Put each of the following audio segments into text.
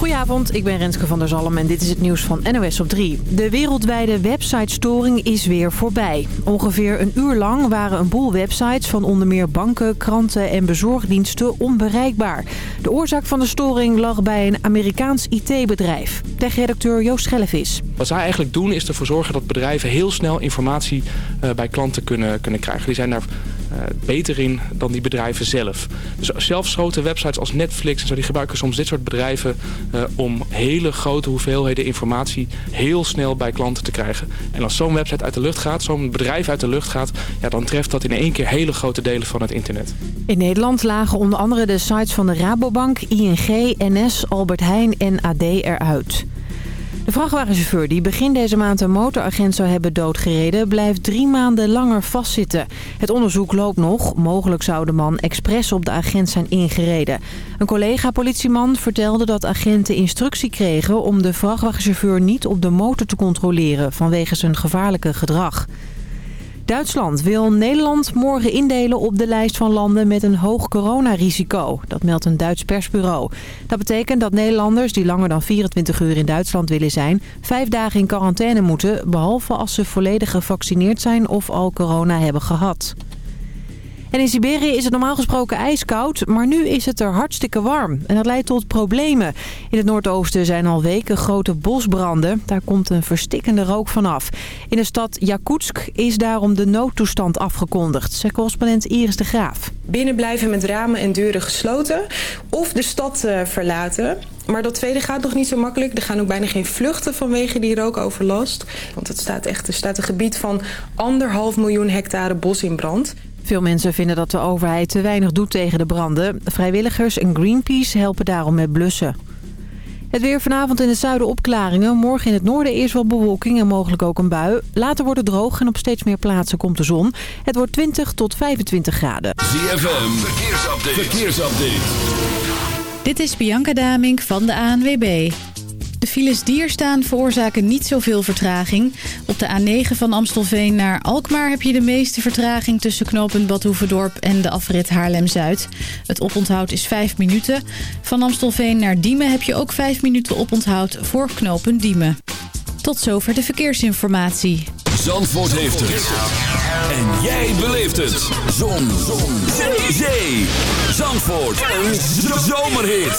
Goedenavond, ik ben Renske van der Zalm en dit is het nieuws van NOS op 3. De wereldwijde websitestoring is weer voorbij. Ongeveer een uur lang waren een boel websites van onder meer banken, kranten en bezorgdiensten onbereikbaar. De oorzaak van de storing lag bij een Amerikaans IT-bedrijf. Tech-redacteur Joost Schellevis. Wat zij eigenlijk doen is ervoor zorgen dat bedrijven heel snel informatie uh, bij klanten kunnen, kunnen krijgen. Die zijn daar beter in dan die bedrijven zelf. Dus zelfs grote websites als Netflix en zo, die gebruiken soms dit soort bedrijven uh, om hele grote hoeveelheden informatie heel snel bij klanten te krijgen. En als zo'n website uit de lucht gaat, zo'n bedrijf uit de lucht gaat, ja, dan treft dat in één keer hele grote delen van het internet. In Nederland lagen onder andere de sites van de Rabobank, ING, NS, Albert Heijn en AD eruit. De vrachtwagenchauffeur die begin deze maand een motoragent zou hebben doodgereden... blijft drie maanden langer vastzitten. Het onderzoek loopt nog. Mogelijk zou de man expres op de agent zijn ingereden. Een collega-politieman vertelde dat agenten instructie kregen... om de vrachtwagenchauffeur niet op de motor te controleren vanwege zijn gevaarlijke gedrag. Duitsland wil Nederland morgen indelen op de lijst van landen met een hoog coronarisico. Dat meldt een Duits persbureau. Dat betekent dat Nederlanders die langer dan 24 uur in Duitsland willen zijn... vijf dagen in quarantaine moeten, behalve als ze volledig gevaccineerd zijn of al corona hebben gehad. En in Siberië is het normaal gesproken ijskoud, maar nu is het er hartstikke warm. En dat leidt tot problemen. In het noordoosten zijn al weken grote bosbranden. Daar komt een verstikkende rook vanaf. In de stad Yakutsk is daarom de noodtoestand afgekondigd, zegt correspondent Iris de Graaf. Binnen blijven met ramen en deuren gesloten of de stad uh, verlaten. Maar dat tweede gaat nog niet zo makkelijk. Er gaan ook bijna geen vluchten vanwege die rookoverlast. Want het staat echt, er staat een gebied van anderhalf miljoen hectare bos in brand. Veel mensen vinden dat de overheid te weinig doet tegen de branden. Vrijwilligers en Greenpeace helpen daarom met blussen. Het weer vanavond in het zuiden opklaringen. Morgen in het noorden eerst wat bewolking en mogelijk ook een bui. Later wordt het droog en op steeds meer plaatsen komt de zon. Het wordt 20 tot 25 graden. ZFM, verkeersupdate. verkeersupdate. Dit is Bianca Damink van de ANWB. De files die er staan veroorzaken niet zoveel vertraging. Op de A9 van Amstelveen naar Alkmaar heb je de meeste vertraging... tussen knooppunt Badhoevedorp en de afrit Haarlem-Zuid. Het oponthoud is 5 minuten. Van Amstelveen naar Diemen heb je ook 5 minuten oponthoud voor knooppunt Diemen. Tot zover de verkeersinformatie. Zandvoort heeft het. En jij beleeft het. Zon. Zon. Zee. Zandvoort. Een zomerhit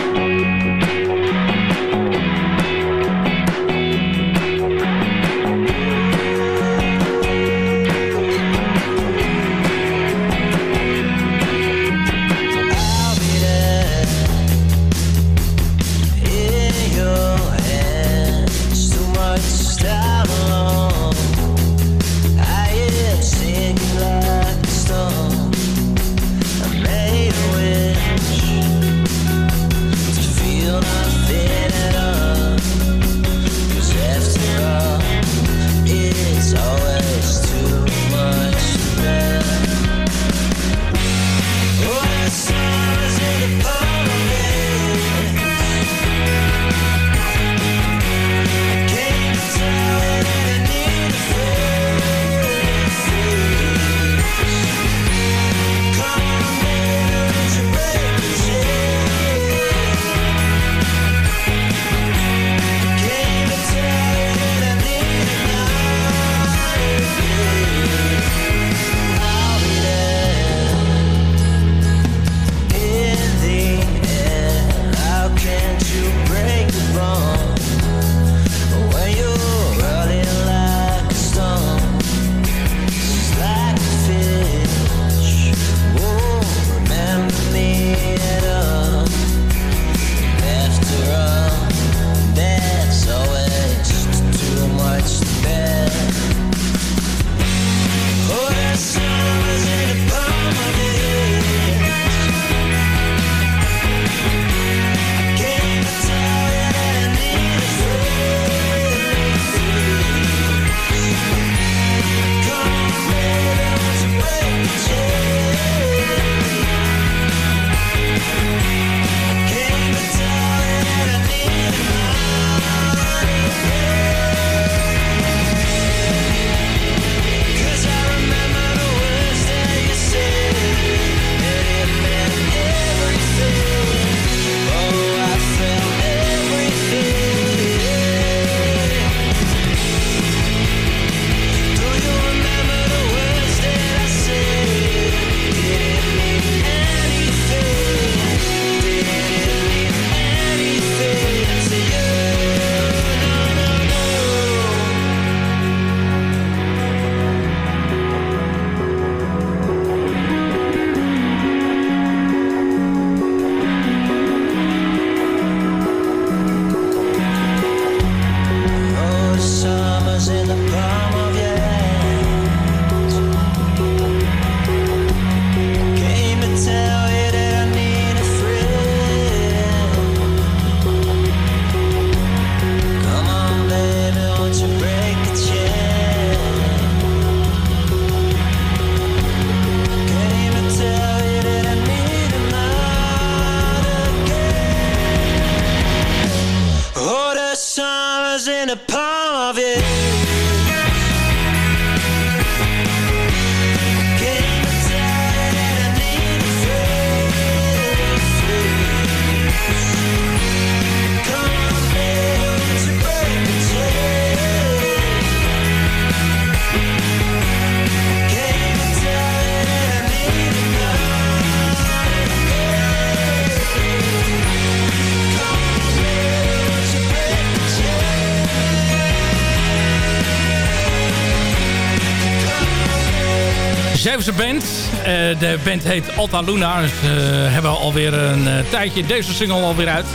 Band. Uh, de band heet Alta Luna. Ze uh, hebben alweer een uh, tijdje deze single alweer uit.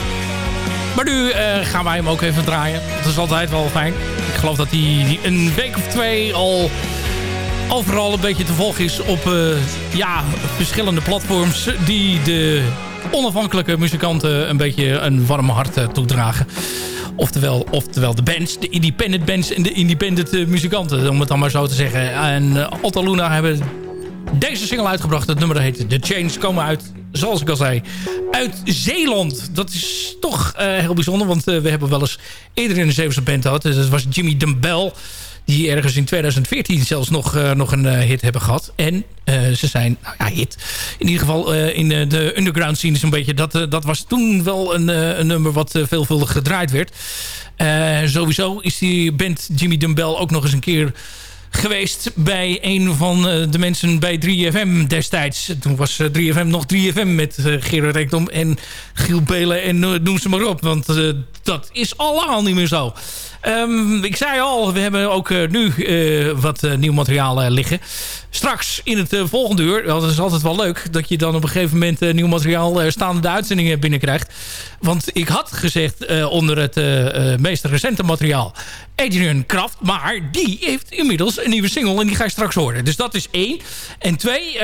Maar nu gaan wij hem ook even draaien. Dat is altijd wel fijn. Ik geloof dat hij een week of twee al overal een beetje te volgen is op ja, verschillende platforms die de onafhankelijke muzikanten een beetje een warm hart toedragen. Oftewel, oftewel de bands, de independent bands en de independent muzikanten, om het dan maar zo te zeggen. En Alta Luna hebben deze single uitgebracht. Het nummer heet The Chains. Komen uit, zoals ik al zei, uit Zeeland. Dat is toch uh, heel bijzonder, want we hebben wel eens eerder in de Zeeuwse band gehad. Dus dat was Jimmy Dumbell die ergens in 2014 zelfs nog, uh, nog een hit hebben gehad. En ze zijn, nou ja, hit. In ieder geval in de underground scene zo'n beetje. Dat, dat was toen wel een, een nummer wat veelvuldig gedraaid werd. sowieso is die band Jimmy Dumbell ook nog eens een keer geweest bij een van de mensen bij 3FM destijds. Toen was 3FM nog 3FM met Gerard Rekdom en Giel Belen en noem ze maar op. Want dat is al lang al niet meer zo. Um, ik zei al, we hebben ook uh, nu uh, wat uh, nieuw materiaal liggen. Straks in het volgende uur, dat is altijd wel leuk... dat je dan op een gegeven moment nieuw materiaal staande de uitzendingen binnenkrijgt. Want ik had gezegd onder het meest recente materiaal... Adrian Kraft, maar die heeft inmiddels een nieuwe single... en die ga je straks horen. Dus dat is één. En twee,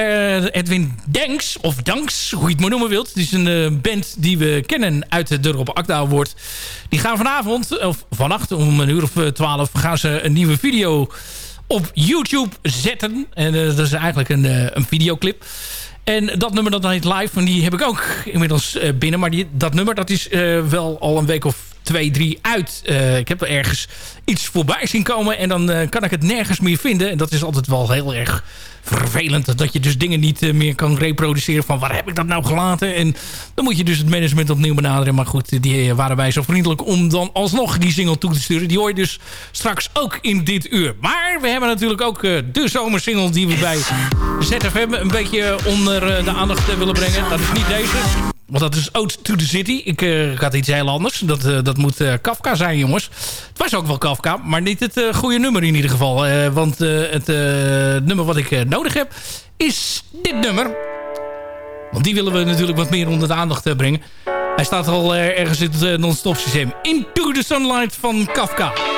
Edwin Danks, of Danks, hoe je het maar noemen wilt. Het is een band die we kennen uit de Rob Akda Award. Die gaan vanavond, of vannacht om een uur of eh, twaalf gaan ze een nieuwe video op YouTube zetten. En uh, dat is eigenlijk een, uh, een videoclip. En dat nummer dat heet Live, en die heb ik ook inmiddels binnen. Maar die, dat nummer dat is wel al een week of twee, drie uit. ik heb er ergens iets voorbij zien komen en dan kan ik het nergens meer vinden. En dat is altijd wel heel erg vervelend dat je dus dingen niet eh, meer kan reproduceren van waar heb ik dat nou gelaten. En dan moet je dus het management opnieuw benaderen. Maar goed, die eh, waren wij zo vriendelijk om dan alsnog die single toe te sturen. Die hoor je dus straks ook in dit uur. Maar we hebben natuurlijk ook de zomersingle die we bij ZFM een beetje onder de aandacht willen brengen. Dat is niet deze. Want dat is Ode to the City. Ik, uh, had iets heel anders. Dat, uh, dat moet uh, Kafka zijn, jongens. Het was ook wel Kafka, maar niet het goede nummer in ieder geval. want het nummer wat ik nodig heb is dit nummer. Want die willen we natuurlijk wat meer onder de aandacht brengen. Hij staat al ergens in het non-stop systeem. Into the Sunlight van Kafka.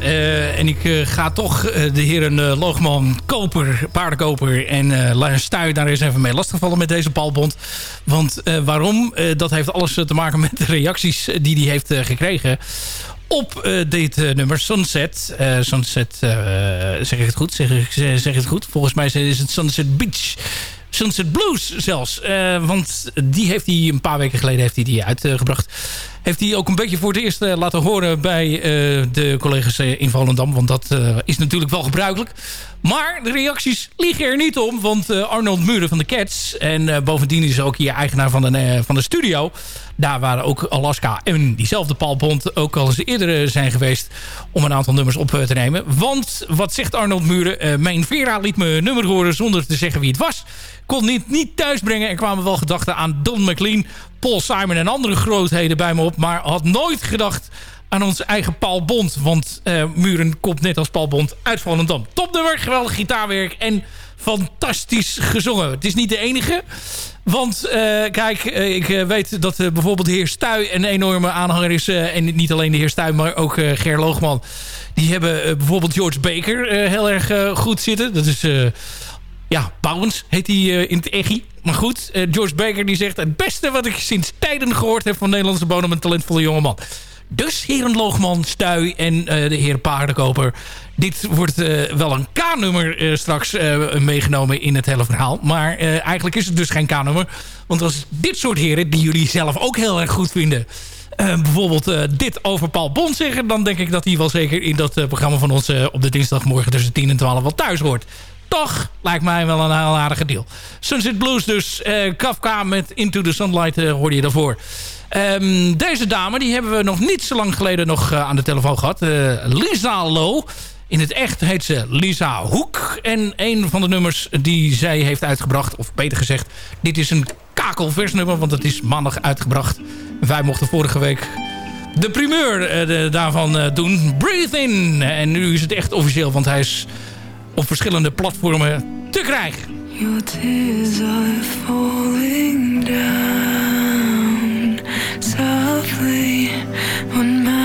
Eh, en ik eh, ga toch eh, de heren Loogman, Koper, Paardenkoper en Lijn Stuy daar eens even mee lastigvallen met deze Palbond. Want waarom? Dat heeft alles te maken met de reacties die hij heeft gekregen op dit nummer Sunset. Sunset, zeg ik het goed? Zeg, ik- zeg ik het goed? Volgens mij is het Sunset Beach. Sunset Blues zelfs. Want die heeft hij een paar weken geleden heeft hij die uitgebracht. Heeft hij ook een beetje voor het eerst eh, laten horen bij eh, de collega's eh, in Volendam. Want dat is natuurlijk wel gebruikelijk. Maar de reacties liegen er niet om. Want Arnold Muren van de Cats. En bovendien is ook hier eigenaar van de, van de studio. Daar waren ook Alaska en diezelfde Paul Bond ook al eens eerder zijn geweest. Om een aantal nummers op te nemen. Want wat zegt Arnold Muren? Mijn Vera liet me nummer horen zonder te zeggen wie het was. Kon niet, niet thuisbrengen. Er kwamen wel gedachten aan Don McLean, Paul Simon en andere grootheden bij me op. Maar had nooit gedacht aan onze eigen Paul Bond. Want eh, Muren komt net als Paul Bond uit Volendam. Topnummer, geweldig gitaarwerk en fantastisch gezongen. Het is niet de enige. Want eh, kijk, eh, ik weet dat bijvoorbeeld de heer Stuy een enorme aanhanger is. en niet alleen de heer Stuy, maar ook Ger Loogman. Die hebben bijvoorbeeld George Baker heel erg goed zitten. Dat is... ja, Bouwens heet hij eh, in het echi. Maar goed, eh, George Baker die zegt... het beste wat ik sinds tijden gehoord heb van Nederlandse bodem... een talentvolle jongeman. Dus heren Loogman, Stuy en eh, de heer Paardenkoper. Dit wordt wel een K-nummer straks meegenomen in het hele verhaal. Maar eigenlijk is het dus geen K-nummer. Want als dit soort heren, die jullie zelf ook heel erg goed vinden... bijvoorbeeld dit over Paul Bond zeggen... dan denk ik dat hij wel zeker in dat programma van ons... op de dinsdagmorgen tussen 10 en 12 wel thuis hoort toch lijkt mij wel een heel aardige deal. Sunset Blues dus. eh, Kafka met Into the Sunlight eh, hoorde je daarvoor. Ehm, deze dame die hebben we nog niet zo lang geleden nog eh, aan de telefoon gehad. Eh, Lisa Low. In het echt heet ze Lisa Hoek. En een van de nummers die zij heeft uitgebracht... of beter gezegd, dit is een kakelversnummer... want het is maandag uitgebracht. Wij mochten vorige week de primeur daarvan doen. Breathe In. En nu is het echt officieel, want hij is op verschillende platformen te krijgen. Your tears are falling down softly on my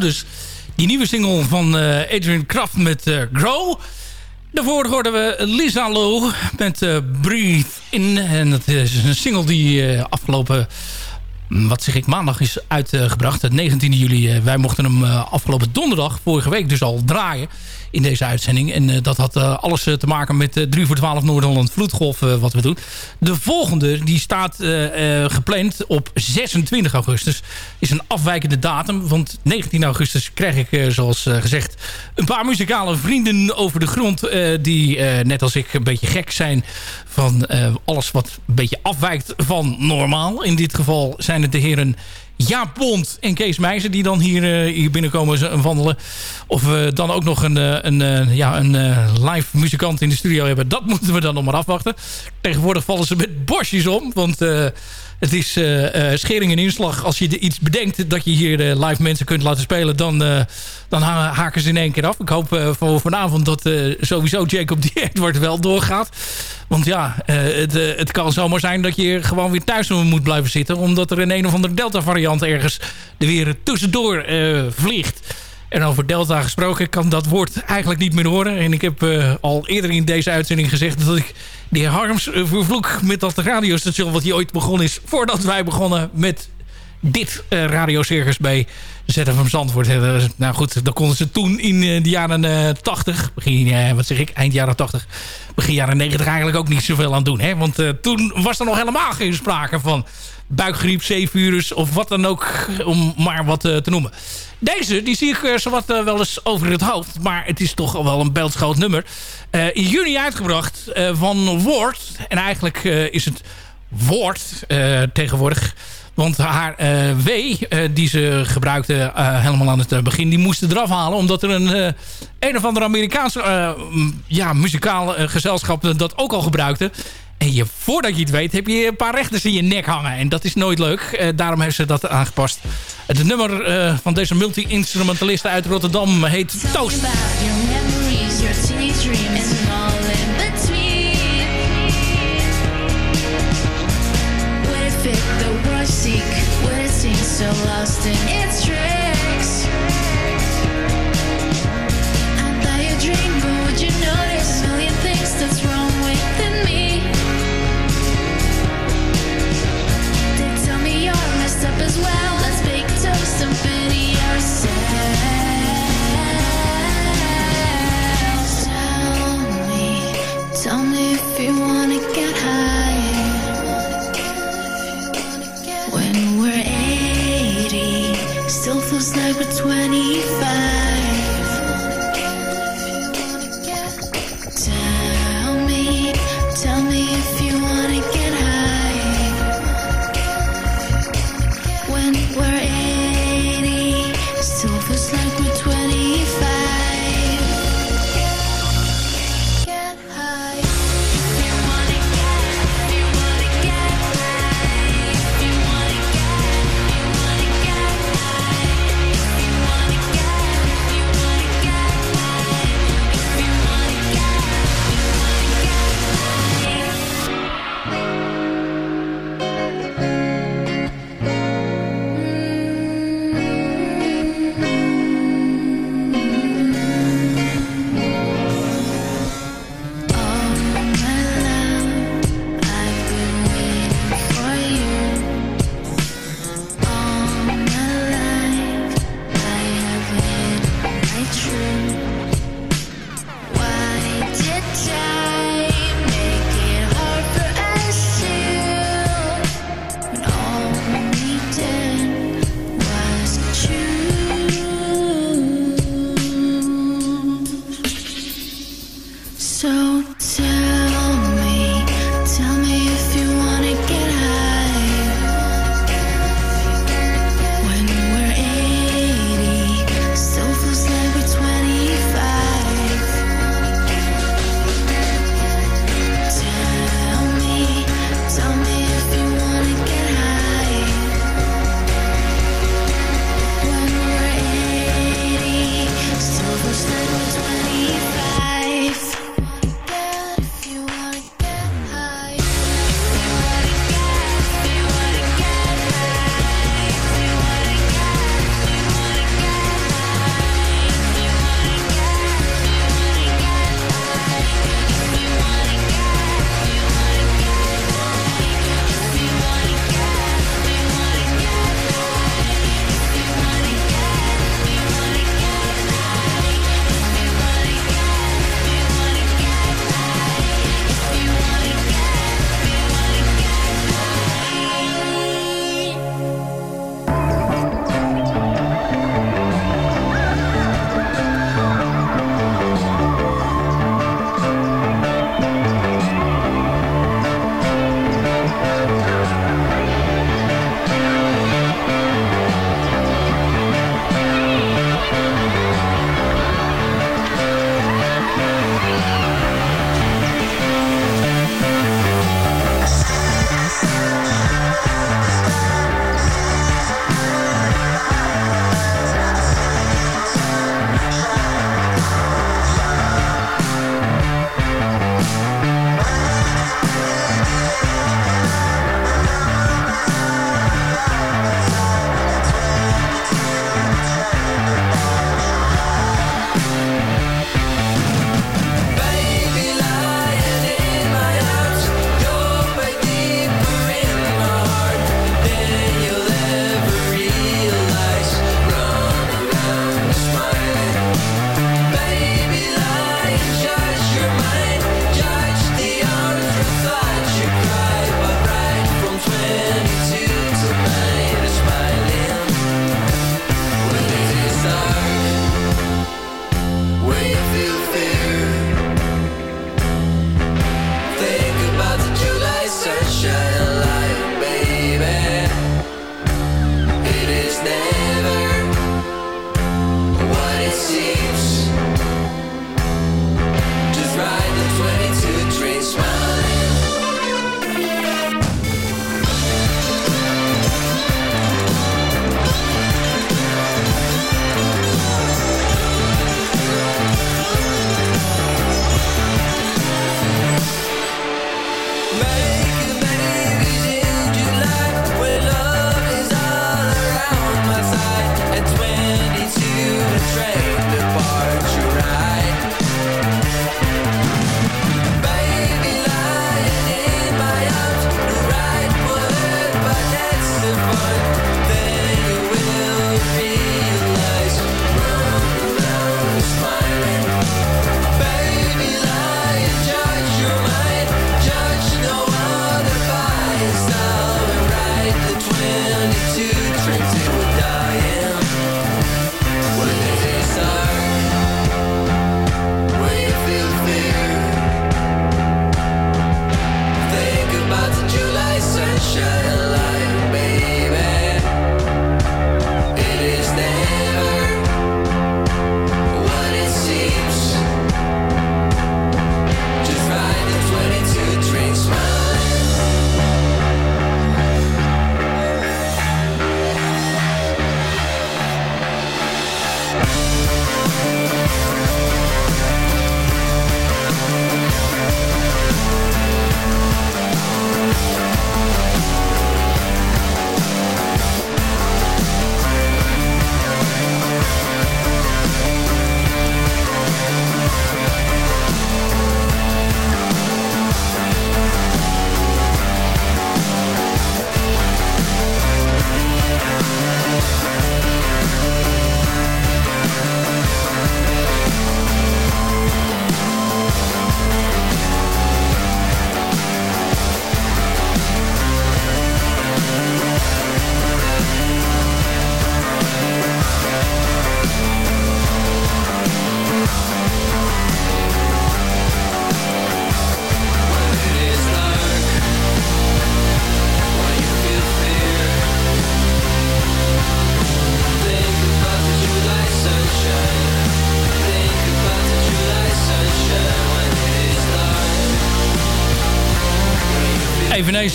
Dus. Die nieuwe single van eh, Adrian Kraft met eh, Grow. Daarvoor hoorden we Lisa Low met eh, Breathe In. En dat is een single die afgelopen... mm, Wat zeg ik, maandag is uitgebracht. Het 19 juli. Wij mochten hem afgelopen donderdag, vorige week dus al draaien in deze uitzending. En eh, dat had eh, alles eh, te maken met eh, 3 voor 12 Noord-Holland Vloedgolf wat we doen. De volgende die staat gepland op 26 augustus. Is een afwijkende datum. Want 19 augustus krijg ik zoals gezegd een paar muzikale vrienden over de grond. die net als ik een beetje gek zijn van alles wat een beetje afwijkt van normaal. In dit geval zijn het de heren Jaap Bond en Kees Meijzer die dan hier, eh, hier binnenkomen wandelen. Of we dan ook nog een, eh, een, eh, ja, een live muzikant in de studio hebben. Dat moeten we dan nog maar afwachten. Tegenwoordig vallen ze met bosjes om. Want het is eh, schering en inslag. Als je iets bedenkt dat je hier eh, live mensen kunt laten spelen... dan, dan ha- haken ze in één keer af. Ik hoop vanavond dat sowieso Jacob die Edward wel doorgaat. Want ja, het, het kan zomaar zijn dat je gewoon weer thuis moet blijven zitten... omdat er een een of andere Delta-variant ergens er weer tussendoor vliegt. En over Delta gesproken kan dat woord eigenlijk niet meer horen. En ik heb eh, al eerder in deze uitzending gezegd... dat ik de heer Harms eh, vervloek met dat radiostation... wat hij ooit begonnen is voordat wij begonnen met dit eh radiocircus bij ZFM Zandvoort. Nou goed, dat konden ze toen in de jaren eh 80... begin, wat zeg ik, eind jaren 80... begin jaren 90 eigenlijk ook niet zoveel aan doen. Hè? Want toen was er nog helemaal geen sprake van buikgriep, zeevirus... of wat dan ook, om maar wat te noemen. Deze, die zie ik eh, zowat eh, wel eens over het hoofd. Maar het is toch wel een beeldschoot nummer. Eh, in juni uitgebracht van Woord. En eigenlijk is het Woord tegenwoordig. Want haar W, die ze gebruikte helemaal aan het begin... die moesten eraf halen. Omdat er een, een of ander Amerikaanse m, ja, muzikaal gezelschap dat ook al gebruikte. En je, voordat je het weet heb je een paar rechters in je nek hangen. En dat is nooit leuk. Eh, daarom heeft ze dat aangepast. Het nummer eh, van deze multi-instrumentalisten uit Rotterdam heet Toast.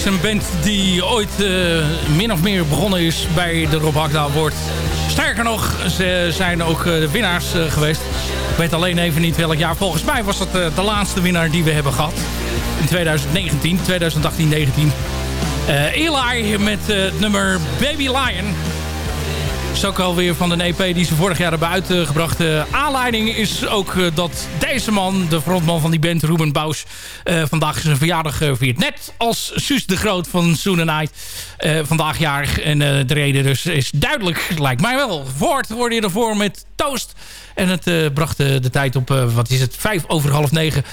Eveneens een band die ooit eh, min of meer begonnen is bij de Rob Hakda wordt. Sterker nog, ze zijn ook eh, de winnaars eh, geweest. Ik weet alleen even niet welk jaar. Volgens mij was dat de laatste winnaar die we hebben gehad. In 2019, 2018, 19. Eh Eli met het nummer Baby Lion. Is ook alweer van een EP die ze vorig jaar hebben uitgebracht. De aanleiding is ook eh, dat deze man, de frontman van die band, Ruben Bous... eh, vandaag zijn verjaardag eh, viert. Net als Suus de Groot van Soon Night vandaag jarig. En de reden dus is duidelijk, lijkt mij wel. Voort hoorde je ervoor met Toast. En het bracht de tijd op, wat is het, vijf over half negen...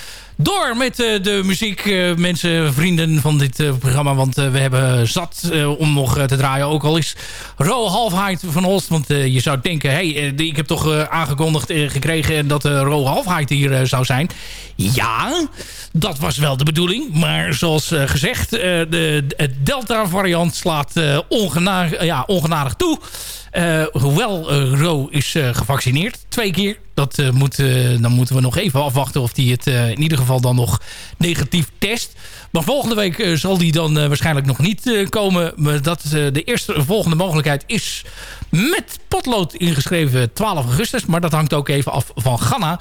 Door met eh, de muziek, eh, mensen, vrienden van dit eh, programma. Want we hebben zat om nog te draaien. Ook al is Ro Halfheid van Holst. Want je zou denken, hey, ik heb toch aangekondigd gekregen dat Ro Halfheid hier zou zijn. Ja, dat was wel de bedoeling. Maar zoals gezegd, de, de Delta variant slaat ongena ja, ongenadig toe. Eh, hoewel eh, Ro is eh, gevaccineerd, twee keer. Dat, moet, dan moeten we nog even afwachten of hij het in ieder geval dan nog negatief test. Maar volgende week eh, zal die dan eh, waarschijnlijk nog niet eh, komen. Maar dat de eerste volgende mogelijkheid is met potlood ingeschreven 12 augustus. Maar dat hangt ook even af van Ghana.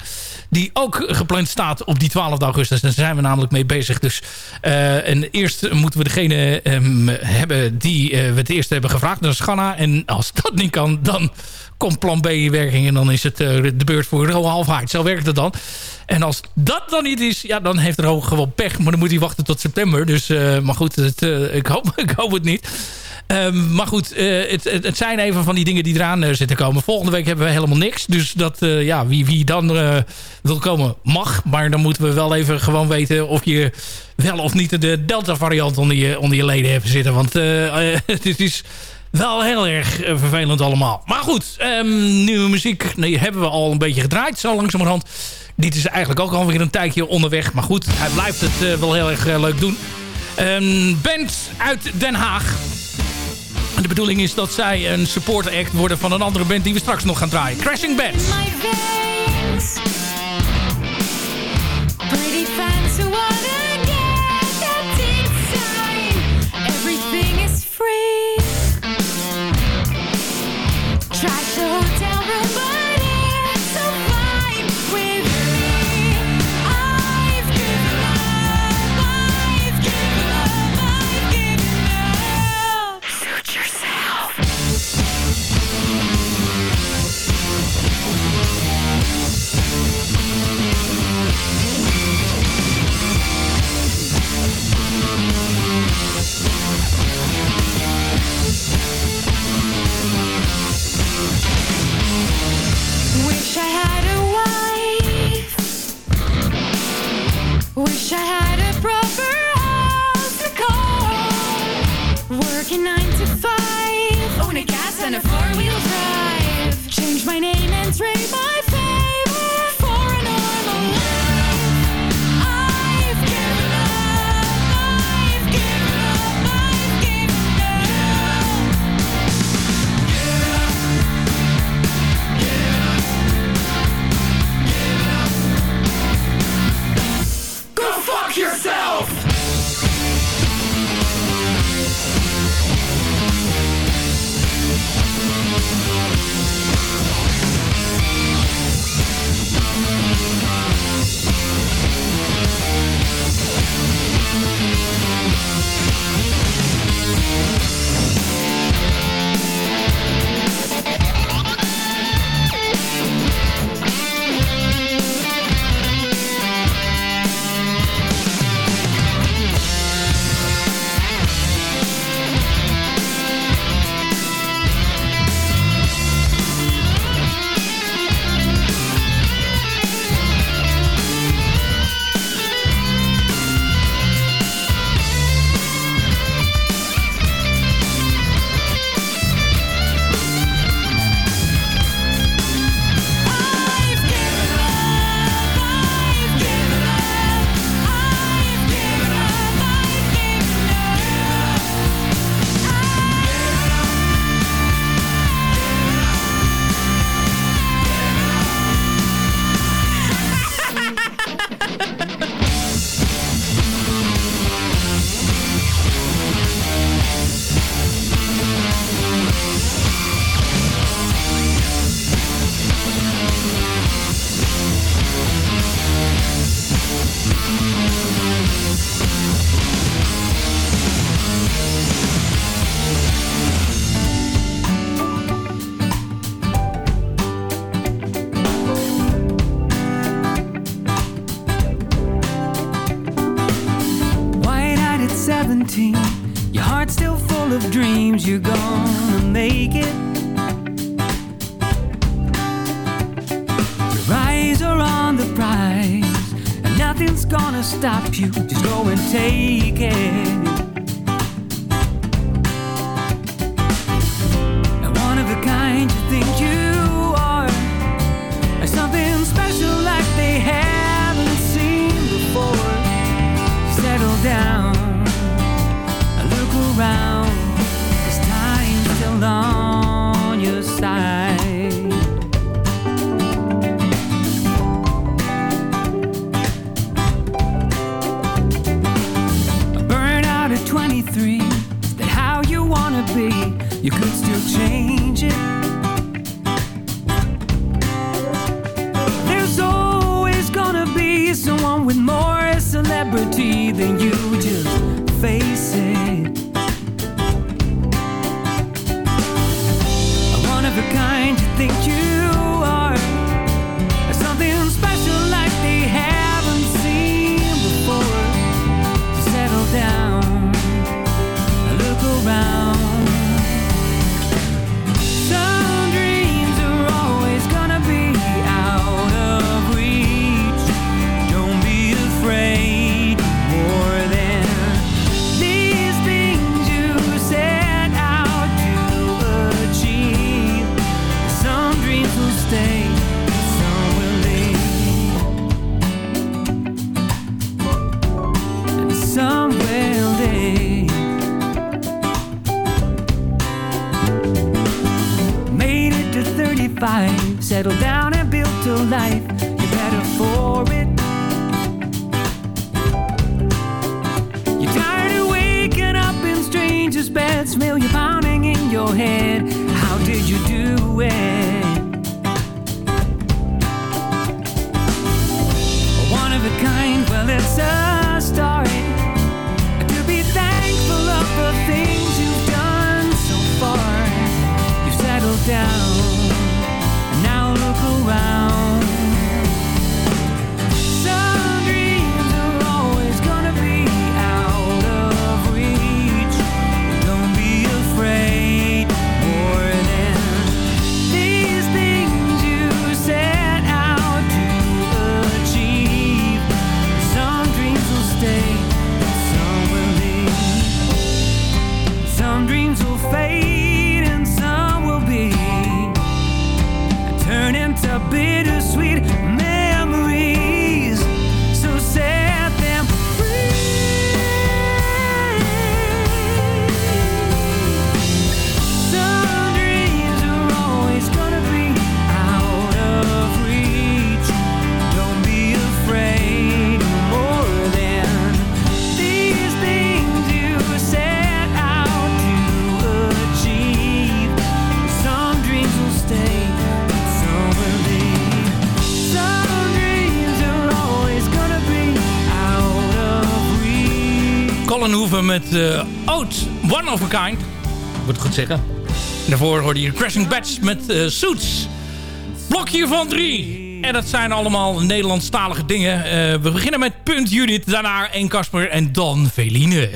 Die ook gepland staat op die 12 augustus. Daar zijn we namelijk mee bezig. Dus, eh, en eerst moeten we degene ehm, hebben die we het eerst hebben gevraagd. Dat is Ghana. En als dat niet kan, dan komt plan B in werking. En dan is het eh, de beurt voor Ro Halfhaard. Zo werkt het dan. En als dat dan niet is, ja, dan heeft Ro gewoon pech. Maar dan moet hij wachten tot september. Dus, eh, maar goed, het, eh, ik, hoop, ik hoop het niet. Ehm, maar goed, het, het, zijn even van die dingen die eraan zitten komen. Volgende week hebben we helemaal niks. Dus dat, ja, wie, wie dan wil komen, mag. Maar dan moeten we wel even gewoon weten of je wel of niet de Delta variant onder je, onder je leden hebt zitten. Want het is wel heel erg eh, vervelend allemaal. Maar goed, ehm, nieuwe muziek nee, hebben we al een beetje gedraaid. Zo langzamerhand. Dit is eigenlijk ook alweer een tijdje onderweg. Maar goed, hij blijft het eh, wel heel erg eh, leuk doen. Een band uit Den Haag. De bedoeling is dat zij een supporter act worden van een andere band die we straks nog gaan draaien. Crashing Bands. I had down. I look around, cause time's still on your side. I burned out at 23. Is that how you wanna be? You could still change it. settled down and built a life. You're better for it. You're tired of waking up in strangers' beds smell you pounding in your head. met eh, Oud One of a Kind. Moet ik goed zeggen. Daarvoor hoorde je Crashing Batch met eh, Suits. Blokje van drie. En dat zijn allemaal Nederlandstalige dingen. Eh, we beginnen met Punt Judith, daarna 1 Casper en dan Veline.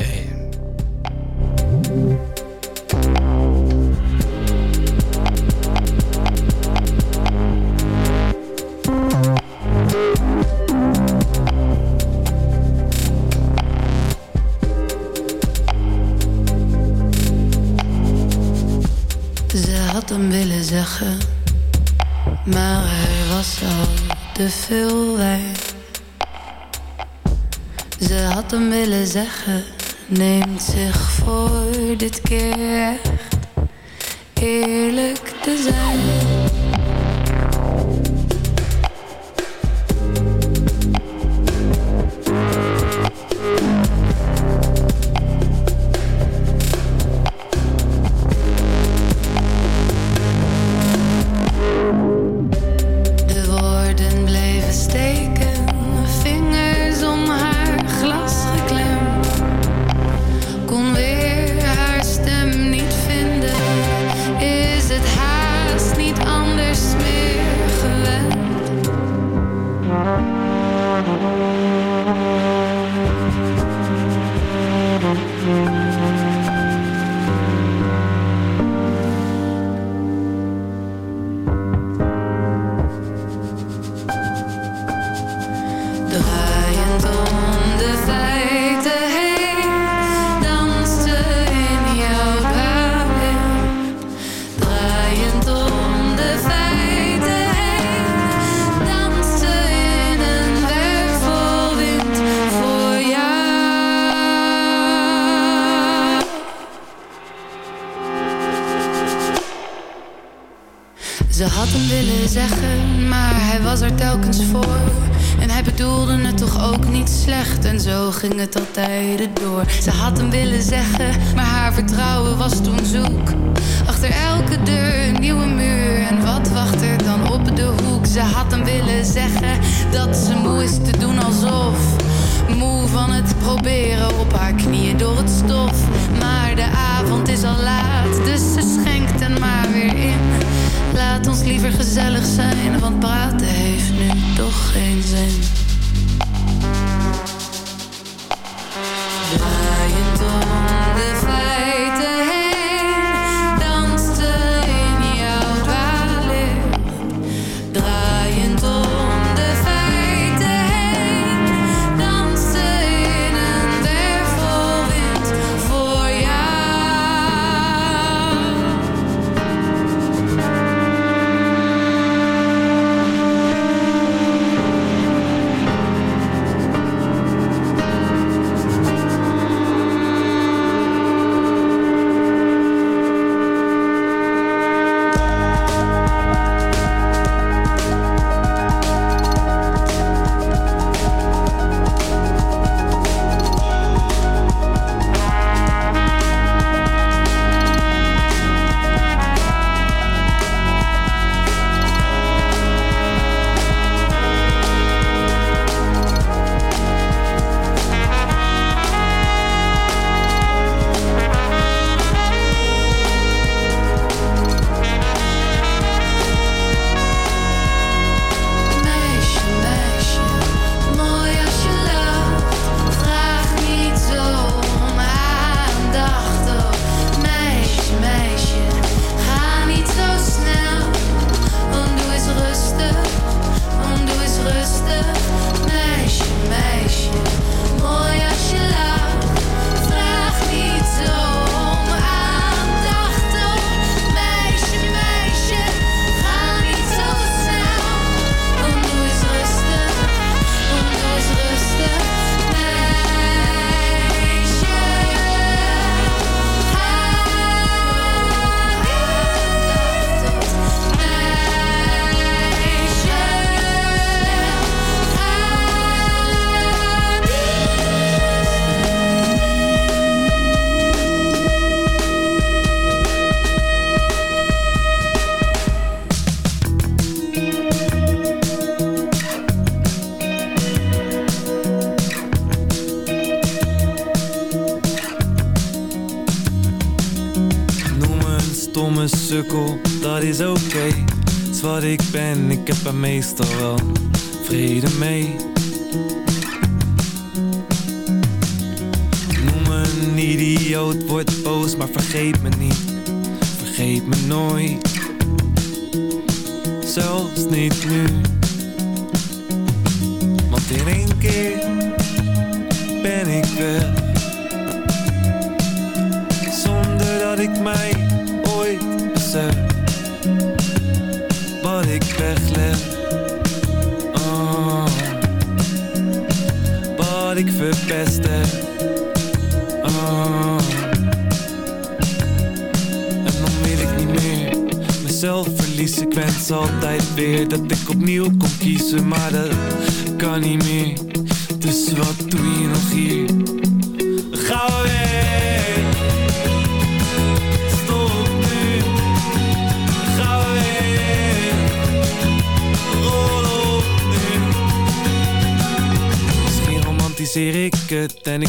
dan willen zeggen. Maar er was al te veel wijn. Ze had hem willen zeggen. Neemt zich voor dit keer eerlijk te zijn. meestal wel.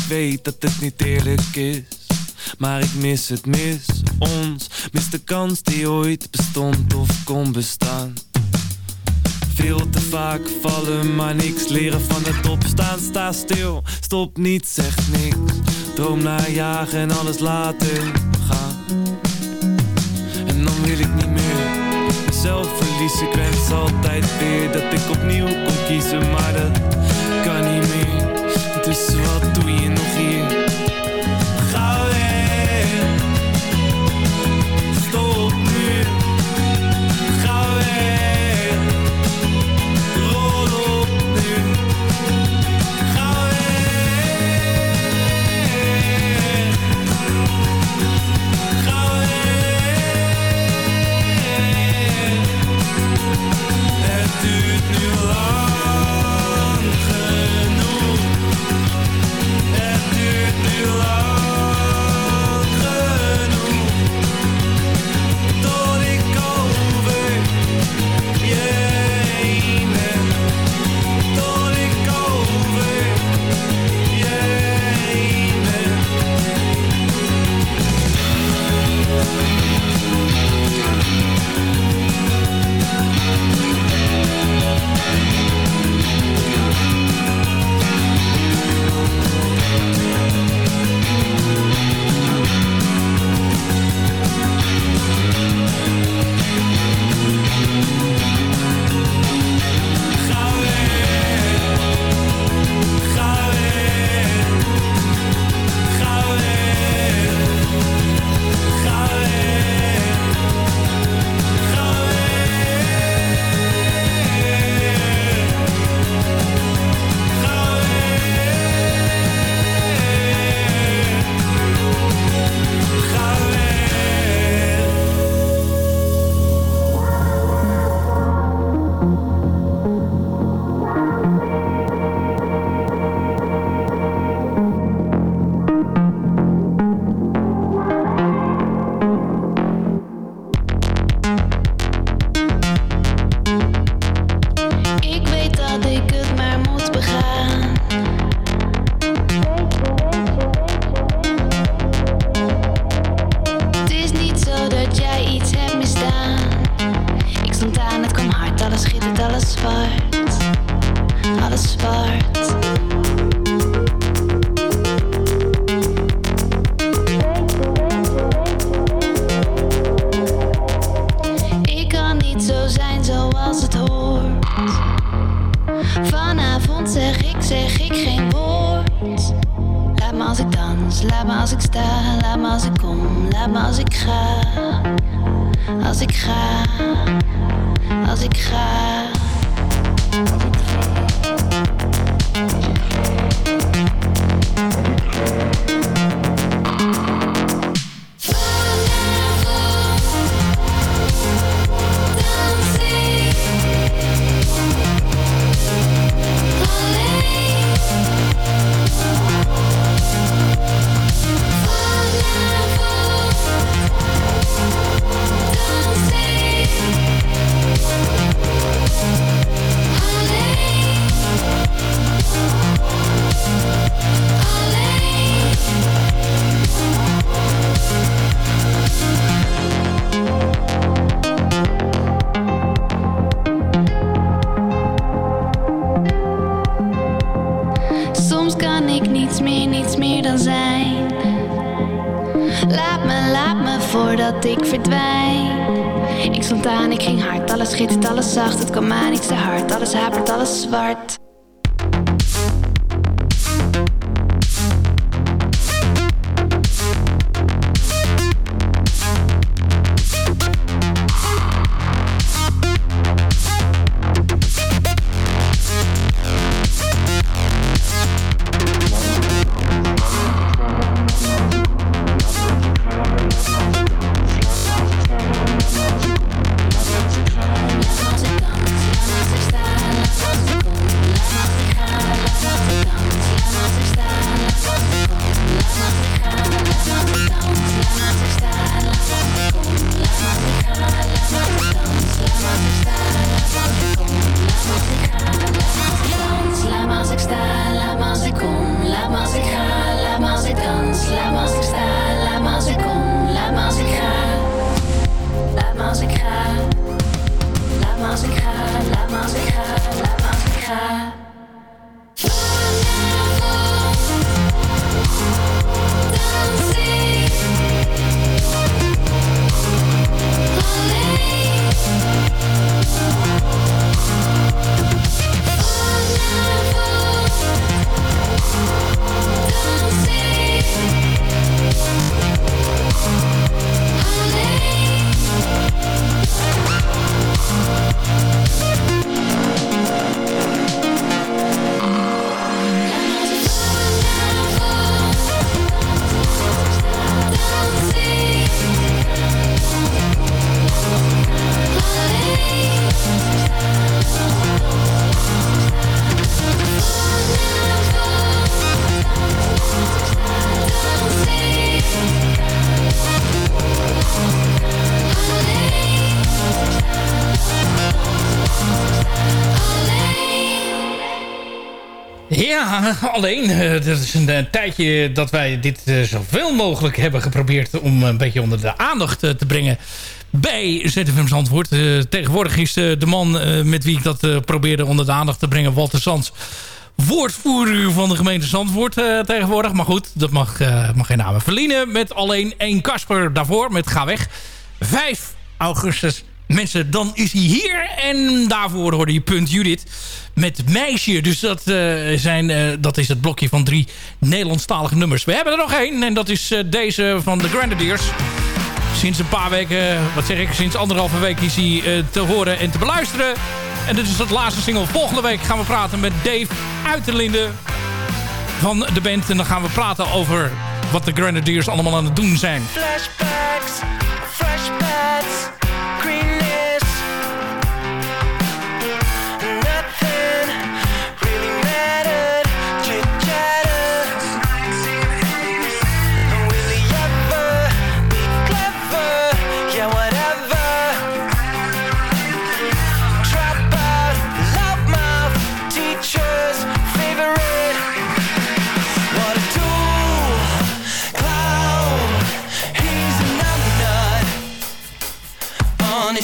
weet dat het niet eerlijk is Maar ik mis het, mis ons Mis de kans die ooit bestond of kon bestaan veel te vaak vallen, maar niks leren van de top staan. Sta stil, stop niet, zeg niks. Droom naar jagen en alles laten gaan. En dan wil ik niet meer mezelf verliezen. Ik wens altijd weer dat ik opnieuw kon kiezen, maar dat kan niet meer. Dus wat ik ging hard, alles schittert, alles zacht. Het kwam aan, ik zei hard, alles hapert, alles zwart. Alleen, eh, dat is een, eh, tijdje dat wij dit eh, zoveel mogelijk hebben geprobeerd... om een beetje onder de aandacht eh, te brengen bij ZFM Zandvoort. Eh, tegenwoordig is eh, de man eh, met wie ik dat eh, probeerde onder de aandacht te brengen... Walter Sands, woordvoerder van de gemeente Zandvoort eh, tegenwoordig. Maar goed, dat mag, eh, mag geen namen verliezen. Met alleen één Kasper daarvoor, met Ga Weg. 5 augustus Mensen, dan is hij hier. En daarvoor hoorde je Punt Judith met Meisje. Dus dat, eh, zijn, eh, dat is het blokje van drie Nederlandstalige nummers. We hebben er nog één. En dat is eh, deze van de Grenadiers. Sinds een paar weken, wat zeg ik, sinds anderhalve week is hij te horen en te beluisteren. En dit is het laatste single. Volgende week gaan we praten met Dave Uiterlinde van de band. En dan gaan we praten over wat de Grenadiers allemaal aan het doen zijn. Flashbacks, flashbacks,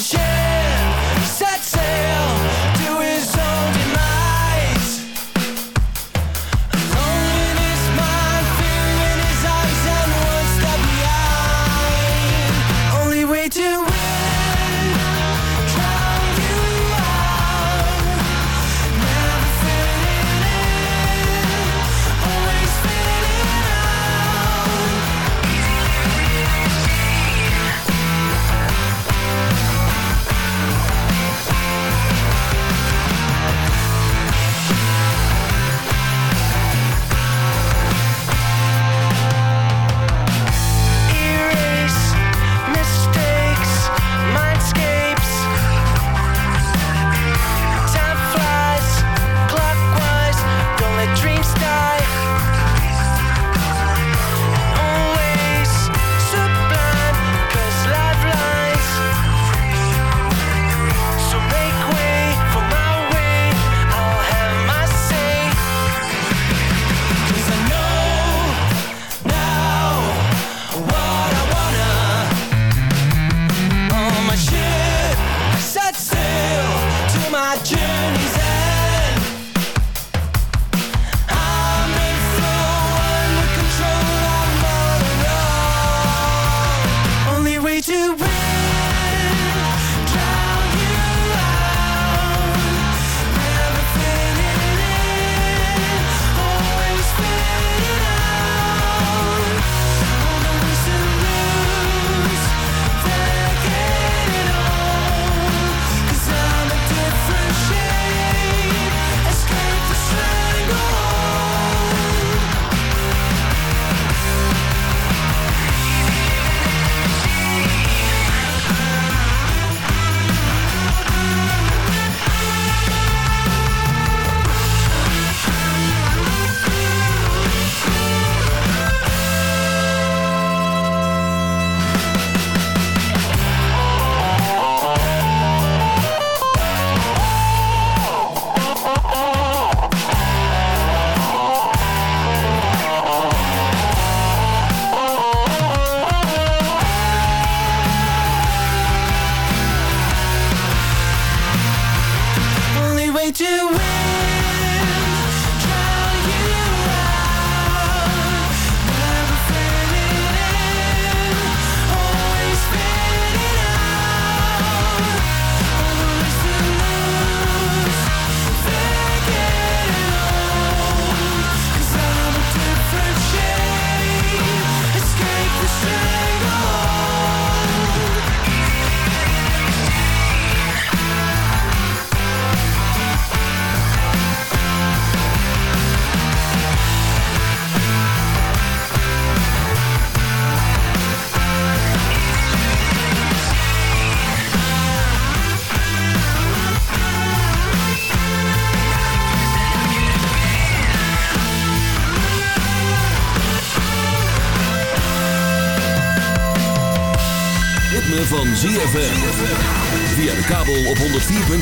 shit.